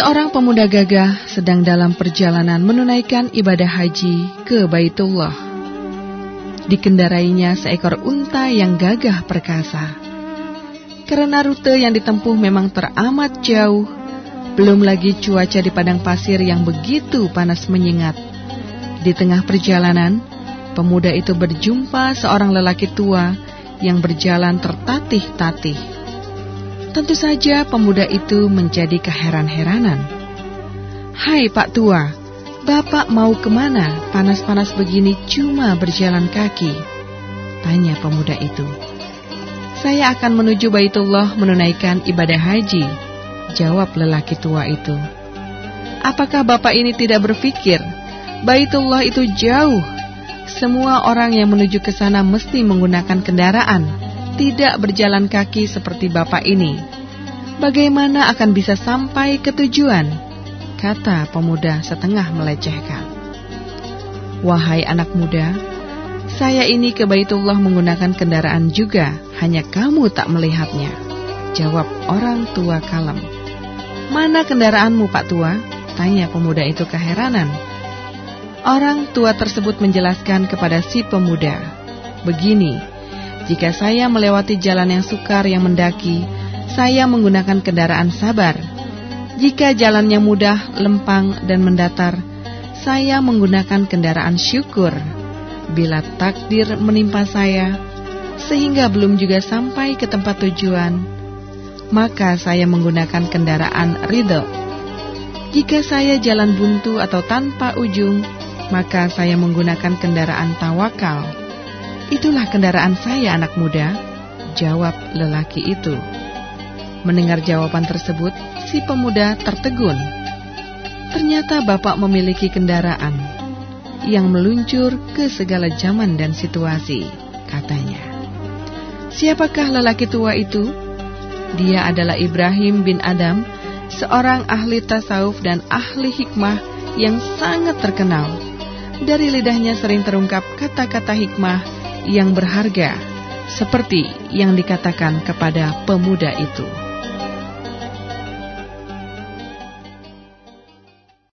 Seorang pemuda gagah sedang dalam perjalanan menunaikan ibadah haji ke Baitullah. Dikendarainya seekor unta yang gagah perkasa. Karena rute yang ditempuh memang teramat jauh, belum lagi cuaca di padang pasir yang begitu panas menyengat. Di tengah perjalanan, pemuda itu berjumpa seorang lelaki tua yang berjalan tertatih-tatih. Tentu saja pemuda itu menjadi keheran-heranan. Hai Pak Tua, Bapak mau ke mana panas-panas begini cuma berjalan kaki? Tanya pemuda itu. Saya akan menuju Baitullah menunaikan ibadah haji, jawab lelaki tua itu. Apakah Bapak ini tidak berpikir Baitullah itu jauh? Semua orang yang menuju ke sana mesti menggunakan kendaraan tidak berjalan kaki seperti bapak ini, bagaimana akan bisa sampai ke tujuan? Kata pemuda setengah melecehkan. Wahai anak muda, saya ini ke Baitullah menggunakan kendaraan juga, hanya kamu tak melihatnya. Jawab orang tua kalem. Mana kendaraanmu Pak Tua? Tanya pemuda itu keheranan. Orang tua tersebut menjelaskan kepada si pemuda, Begini, jika saya melewati jalan yang sukar yang mendaki, saya menggunakan kendaraan sabar. Jika jalannya mudah, lempang, dan mendatar, saya menggunakan kendaraan syukur. Bila takdir menimpa saya, sehingga belum juga sampai ke tempat tujuan, maka saya menggunakan kendaraan ridho. Jika saya jalan buntu atau tanpa ujung, maka saya menggunakan kendaraan tawakal. Itulah kendaraan saya anak muda, jawab lelaki itu. Mendengar jawaban tersebut, si pemuda tertegun. Ternyata bapak memiliki kendaraan yang meluncur ke segala zaman dan situasi, katanya. Siapakah lelaki tua itu? Dia adalah Ibrahim bin Adam, seorang ahli tasawuf dan ahli hikmah yang sangat terkenal. Dari lidahnya sering terungkap kata-kata hikmah yang berharga, seperti yang dikatakan kepada pemuda itu.